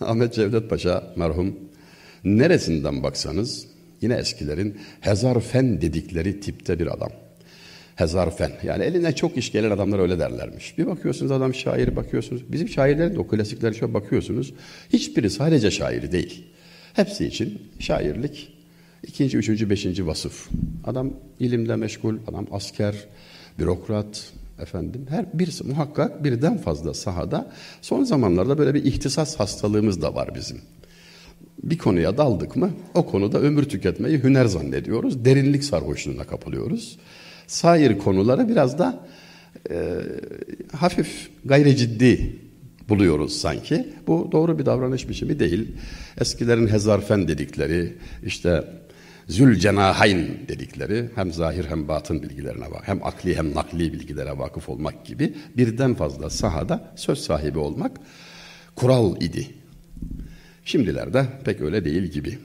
Ahmet Cevdet Paşa merhum neresinden baksanız yine eskilerin hezarfen dedikleri tipte bir adam. Hezarfen yani eline çok iş gelen adamlar öyle derlermiş. Bir bakıyorsunuz adam şair bakıyorsunuz. Bizim şairlerin de o klasikleri şöyle bakıyorsunuz. Hiçbiri sadece şair değil. Hepsi için şairlik ikinci, üçüncü, beşinci vasıf. Adam ilimle meşgul, adam asker, bürokrat, efendim her bir muhakkak birden fazla sahada son zamanlarda böyle bir ihtisas hastalığımız da var bizim. Bir konuya daldık mı o konuda ömür tüketmeyi hüner zannediyoruz. Derinlik sarhoşluğuna kapılıyoruz. Sair konulara biraz da e, hafif gayri ciddi buluyoruz sanki. Bu doğru bir davranış biçimi değil. Eskilerin hezarfen dedikleri işte Zülcenahayn dedikleri hem zahir hem batın bilgilerine bak, hem akli hem nakli bilgilere vakıf olmak gibi birden fazla sahada söz sahibi olmak kural idi. Şimdilerde pek öyle değil gibi.